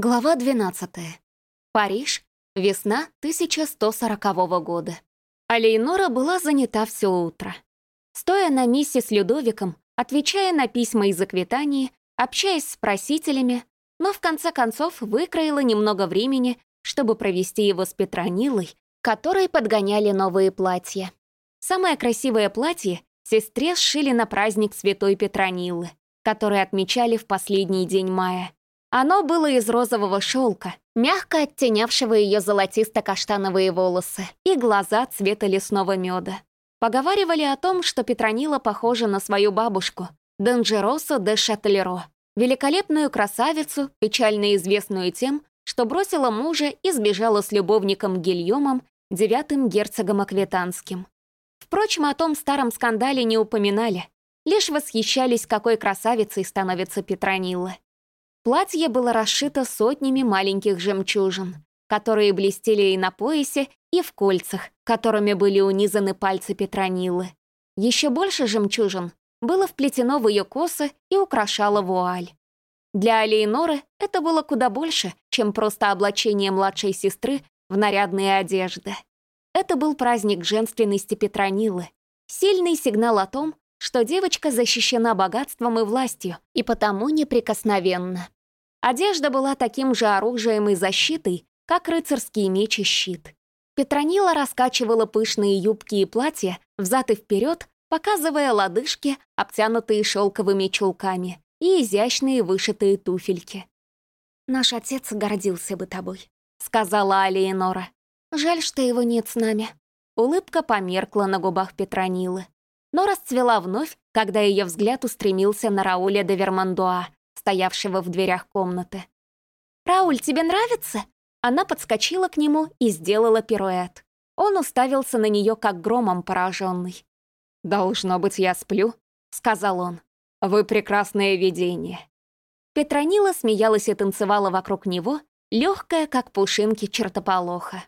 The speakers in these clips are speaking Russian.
Глава 12. Париж. Весна 1140 года. Алейнора была занята все утро. Стоя на миссис с Людовиком, отвечая на письма и заквитания, общаясь с просителями, но в конце концов выкроила немного времени, чтобы провести его с Петронилой, которой подгоняли новые платья. Самое красивое платье сестре сшили на праздник Святой Петронилы, который отмечали в последний день мая — оно было из розового шелка, мягко оттенявшего ее золотисто-каштановые волосы и глаза цвета лесного меда. Поговаривали о том, что Петронила похожа на свою бабушку, Денджеросо де Шателеро, великолепную красавицу, печально известную тем, что бросила мужа и сбежала с любовником Гильомом, девятым герцогом Аквитанским. Впрочем, о том старом скандале не упоминали, лишь восхищались, какой красавицей становится Петронила. Платье было расшито сотнями маленьких жемчужин, которые блестели и на поясе, и в кольцах, которыми были унизаны пальцы Петронилы. Еще больше жемчужин было вплетено в ее косы и украшало вуаль. Для Алейноры это было куда больше, чем просто облачение младшей сестры в нарядные одежды. Это был праздник женственности Петронилы, сильный сигнал о том, что девочка защищена богатством и властью, и потому неприкосновенна. Одежда была таким же оружием и защитой, как рыцарский меч и щит. Петронила раскачивала пышные юбки и платья взад и вперед, показывая лодыжки, обтянутые шелковыми чулками, и изящные вышитые туфельки. «Наш отец гордился бы тобой», — сказала Алиенора. «Жаль, что его нет с нами». Улыбка померкла на губах Петронилы, но расцвела вновь, когда ее взгляд устремился на Рауля де Вермандуа, стоявшего в дверях комнаты. «Рауль, тебе нравится?» Она подскочила к нему и сделала пируэт. Он уставился на нее, как громом пораженный. «Должно быть, я сплю», — сказал он. «Вы прекрасное видение». Петронила смеялась и танцевала вокруг него, легкая, как пушинки чертополоха.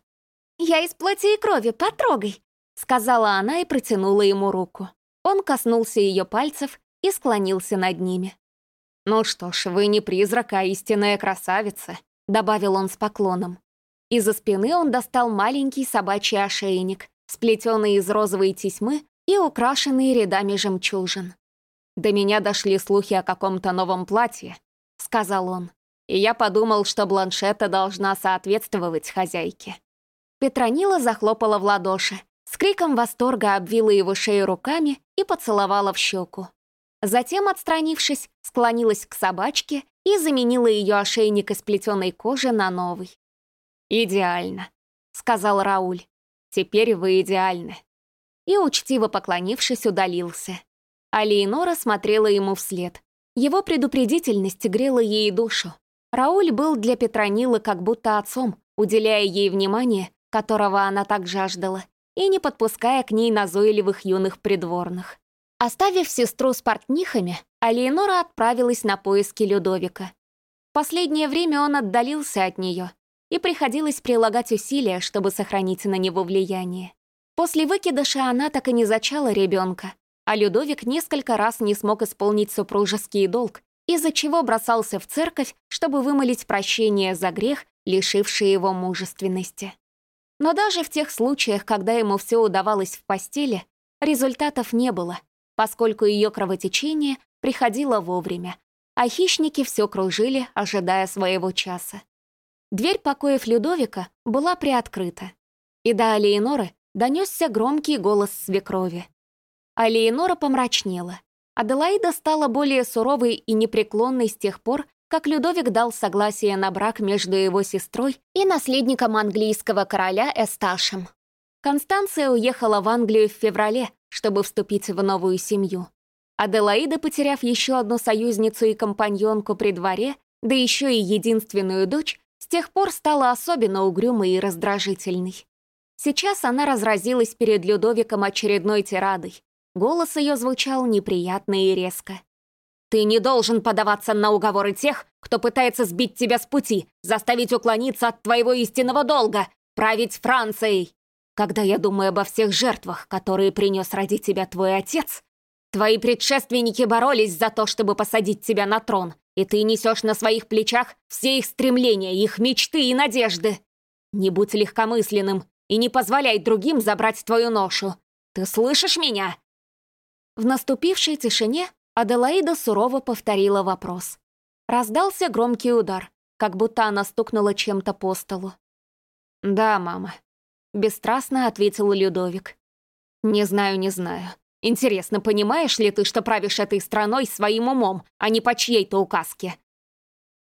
«Я из плоти и крови, потрогай», — сказала она и протянула ему руку. Он коснулся ее пальцев и склонился над ними. «Ну что ж, вы не призрак, а истинная красавица», — добавил он с поклоном. Из-за спины он достал маленький собачий ошейник, сплетенный из розовой тесьмы и украшенный рядами жемчужин. «До меня дошли слухи о каком-то новом платье», — сказал он, и я подумал, что Бланшета должна соответствовать хозяйке. Петронила захлопала в ладоши, с криком восторга обвила его шею руками и поцеловала в щеку. Затем, отстранившись, склонилась к собачке и заменила ее ошейник из плетеной кожи на новый. «Идеально», — сказал Рауль. «Теперь вы идеальны». И, учтиво поклонившись, удалился. А Лейнора смотрела ему вслед. Его предупредительность грела ей душу. Рауль был для Петронилы как будто отцом, уделяя ей внимание, которого она так жаждала, и не подпуская к ней назойливых юных придворных. Оставив сестру с портнихами, Алиенора отправилась на поиски Людовика. Последнее время он отдалился от нее, и приходилось прилагать усилия, чтобы сохранить на него влияние. После выкидыша она так и не зачала ребенка, а Людовик несколько раз не смог исполнить супружеский долг, из-за чего бросался в церковь, чтобы вымолить прощение за грех, лишивший его мужественности. Но даже в тех случаях, когда ему все удавалось в постели, результатов не было — поскольку ее кровотечение приходило вовремя, а хищники все кружили, ожидая своего часа. Дверь покоев Людовика была приоткрыта, и до Алиеноры донесся громкий голос свекрови. Алиенора помрачнела. Аделаида стала более суровой и непреклонной с тех пор, как Людовик дал согласие на брак между его сестрой и наследником английского короля Эсташем. Констанция уехала в Англию в феврале, чтобы вступить в новую семью. Аделаида, потеряв еще одну союзницу и компаньонку при дворе, да еще и единственную дочь, с тех пор стала особенно угрюмой и раздражительной. Сейчас она разразилась перед Людовиком очередной тирадой. Голос ее звучал неприятно и резко. «Ты не должен подаваться на уговоры тех, кто пытается сбить тебя с пути, заставить уклониться от твоего истинного долга, править Францией!» Когда я думаю обо всех жертвах, которые принес ради тебя твой отец, Твои предшественники боролись за то, чтобы посадить тебя на трон, и ты несешь на своих плечах все их стремления, их мечты и надежды. Не будь легкомысленным и не позволяй другим забрать твою ношу. Ты слышишь меня?» В наступившей тишине Аделаида сурово повторила вопрос. Раздался громкий удар, как будто она стукнула чем-то по столу. «Да, мама», — бесстрастно ответил Людовик. «Не знаю, не знаю. Интересно, понимаешь ли ты, что правишь этой страной своим умом, а не по чьей-то указке?»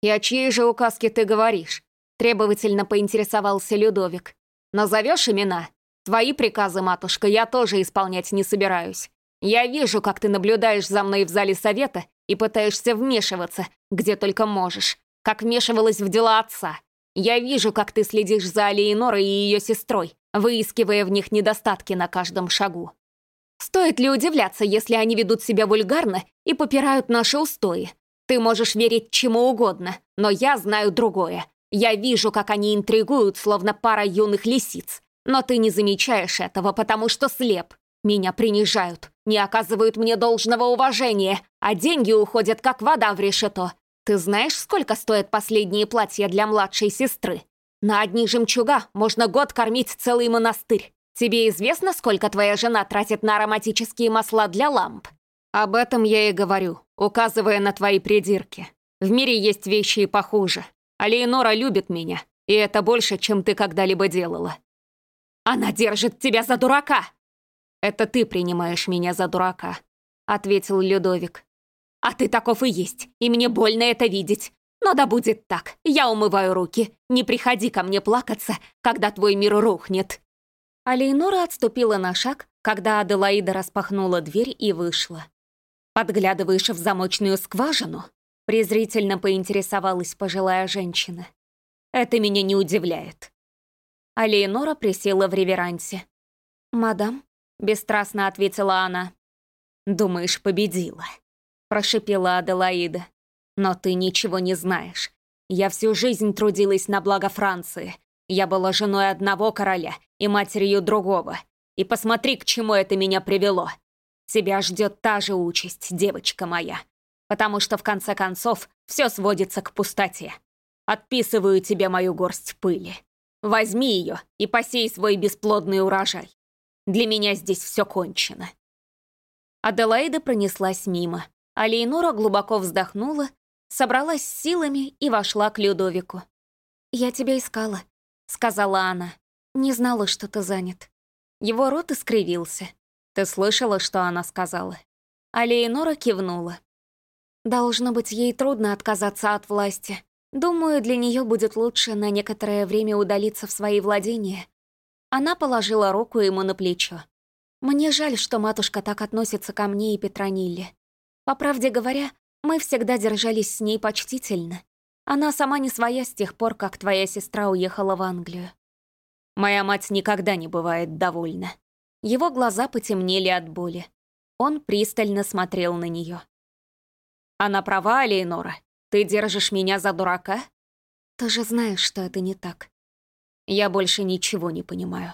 «И о чьей же указке ты говоришь?» — требовательно поинтересовался Людовик. «Назовешь имена? Твои приказы, матушка, я тоже исполнять не собираюсь. Я вижу, как ты наблюдаешь за мной в зале совета и пытаешься вмешиваться, где только можешь, как вмешивалась в дела отца. Я вижу, как ты следишь за Алиенорой и ее сестрой, выискивая в них недостатки на каждом шагу. Стоит ли удивляться, если они ведут себя вульгарно и попирают наши устои? Ты можешь верить чему угодно, но я знаю другое. Я вижу, как они интригуют, словно пара юных лисиц. Но ты не замечаешь этого, потому что слеп. Меня принижают, не оказывают мне должного уважения, а деньги уходят, как вода в решето. Ты знаешь, сколько стоят последние платья для младшей сестры? На одни жемчуга можно год кормить целый монастырь. Тебе известно, сколько твоя жена тратит на ароматические масла для ламп? Об этом я и говорю, указывая на твои придирки. В мире есть вещи и похуже. А Леонора любит меня, и это больше, чем ты когда-либо делала. Она держит тебя за дурака!» «Это ты принимаешь меня за дурака», — ответил Людовик. «А ты таков и есть, и мне больно это видеть. Но да будет так, я умываю руки. Не приходи ко мне плакаться, когда твой мир рухнет». А отступила на шаг, когда Аделаида распахнула дверь и вышла. «Подглядываешь в замочную скважину?» презрительно поинтересовалась пожилая женщина. «Это меня не удивляет». А присела в реверансе. «Мадам», — бесстрастно ответила она. «Думаешь, победила?» — прошипела Аделаида. «Но ты ничего не знаешь. Я всю жизнь трудилась на благо Франции, я была женой одного короля и матерью другого. И посмотри, к чему это меня привело. Тебя ждет та же участь, девочка моя. Потому что в конце концов все сводится к пустоте. Отписываю тебе мою горсть пыли. Возьми ее и посей свой бесплодный урожай. Для меня здесь все кончено. Аделаида пронеслась мимо, а Лейнора глубоко вздохнула, собралась с силами и вошла к Людовику. «Я тебя искала», — сказала она. «Не знала, что ты занят». Его рот искривился. «Ты слышала, что она сказала?» А Леонора кивнула. «Должно быть, ей трудно отказаться от власти. Думаю, для нее будет лучше на некоторое время удалиться в свои владения». Она положила руку ему на плечо. «Мне жаль, что матушка так относится ко мне и Петронилле. По правде говоря, мы всегда держались с ней почтительно. Она сама не своя с тех пор, как твоя сестра уехала в Англию. Моя мать никогда не бывает довольна. Его глаза потемнели от боли. Он пристально смотрел на нее. Она права, Лейнора? Ты держишь меня за дурака? Ты же знаешь, что это не так. Я больше ничего не понимаю.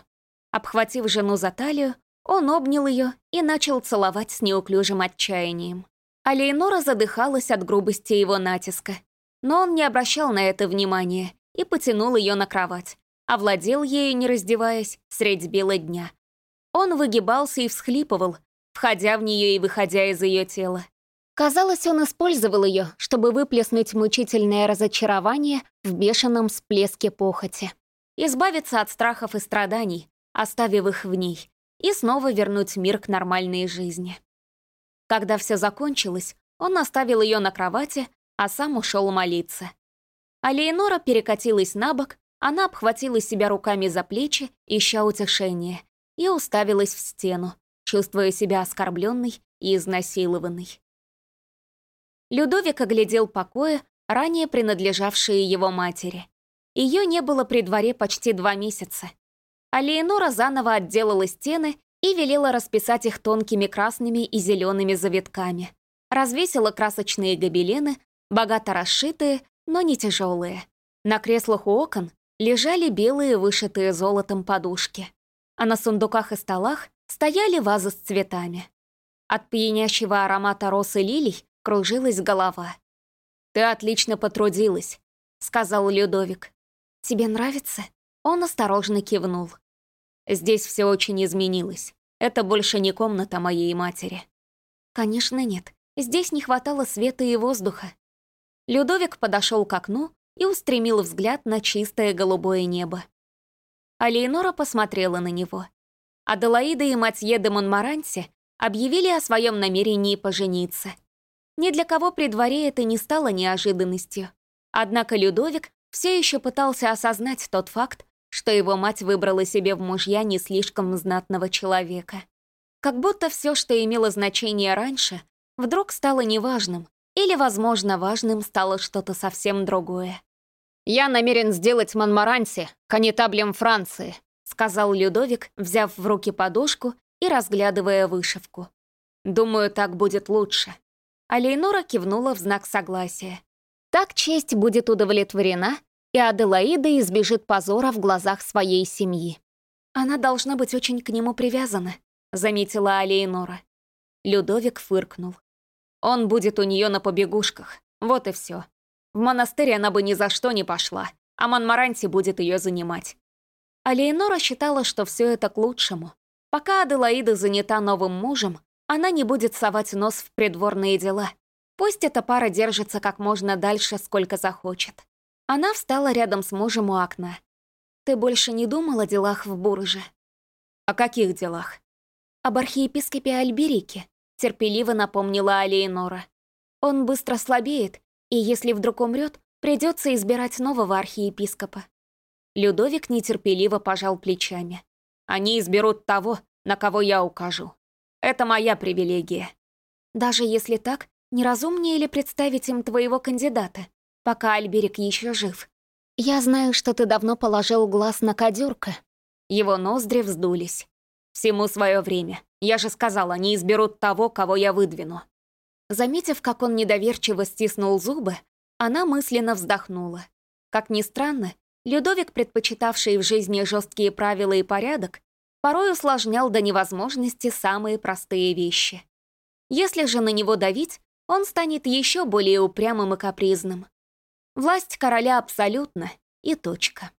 Обхватив жену за талию, он обнял ее и начал целовать с неуклюжим отчаянием. А Лейнора задыхалась от грубости его натиска, но он не обращал на это внимания и потянул ее на кровать, овладел ею, не раздеваясь, средь бела дня. Он выгибался и всхлипывал, входя в нее и выходя из ее тела. Казалось, он использовал ее, чтобы выплеснуть мучительное разочарование в бешеном всплеске похоти. Избавиться от страхов и страданий, оставив их в ней, и снова вернуть мир к нормальной жизни. Когда все закончилось, он оставил ее на кровати, а сам ушел молиться. А Леонора перекатилась на бок, она обхватила себя руками за плечи, ища утешения, и уставилась в стену, чувствуя себя оскорбленной и изнасилованной. Людовик оглядел покои, ранее принадлежавшие его матери. Ее не было при дворе почти два месяца. А Леонора заново отделала стены и велела расписать их тонкими красными и зелеными завитками. Развесила красочные гобелены, богато расшитые, но не тяжелые. На креслах у окон лежали белые вышитые золотом подушки, а на сундуках и столах стояли вазы с цветами. От пьянящего аромата роз и лилий кружилась голова. «Ты отлично потрудилась», — сказал Людовик. «Тебе нравится?» Он осторожно кивнул. «Здесь все очень изменилось. Это больше не комната моей матери». «Конечно нет. Здесь не хватало света и воздуха». Людовик подошел к окну и устремил взгляд на чистое голубое небо. А Лейнора посмотрела на него. Аделаида и Матье де Монмаранси объявили о своем намерении пожениться. Ни для кого при дворе это не стало неожиданностью. Однако Людовик все еще пытался осознать тот факт, что его мать выбрала себе в мужья не слишком знатного человека. Как будто все, что имело значение раньше, вдруг стало неважным, или, возможно, важным стало что-то совсем другое. «Я намерен сделать Монмаранси конетаблем Франции», сказал Людовик, взяв в руки подушку и разглядывая вышивку. «Думаю, так будет лучше». А кивнула в знак согласия. Так честь будет удовлетворена, и Аделаида избежит позора в глазах своей семьи. «Она должна быть очень к нему привязана», — заметила Алейнора. Людовик фыркнул. «Он будет у нее на побегушках, вот и все. В монастырь она бы ни за что не пошла, а Монмаранти будет ее занимать». Алейнора считала, что все это к лучшему. Пока Аделаида занята новым мужем, она не будет совать нос в придворные дела. Пусть эта пара держится как можно дальше, сколько захочет. Она встала рядом с мужем у окна. «Ты больше не думал о делах в Бурже?» «О каких делах?» «Об архиепископе Альберике», — терпеливо напомнила Алейнора. «Он быстро слабеет, и если вдруг умрет, придется избирать нового архиепископа». Людовик нетерпеливо пожал плечами. «Они изберут того, на кого я укажу. Это моя привилегия». «Даже если так, неразумнее ли представить им твоего кандидата, пока Альберик еще жив? Я знаю, что ты давно положил глаз на кадюрка». Его ноздри вздулись. «Всему свое время. Я же сказал, они изберут того, кого я выдвину». Заметив, как он недоверчиво стиснул зубы, она мысленно вздохнула. Как ни странно, Людовик, предпочитавший в жизни жесткие правила и порядок, порой усложнял до невозможности самые простые вещи. Если же на него давить, он станет еще более упрямым и капризным. Власть короля абсолютна, и точка.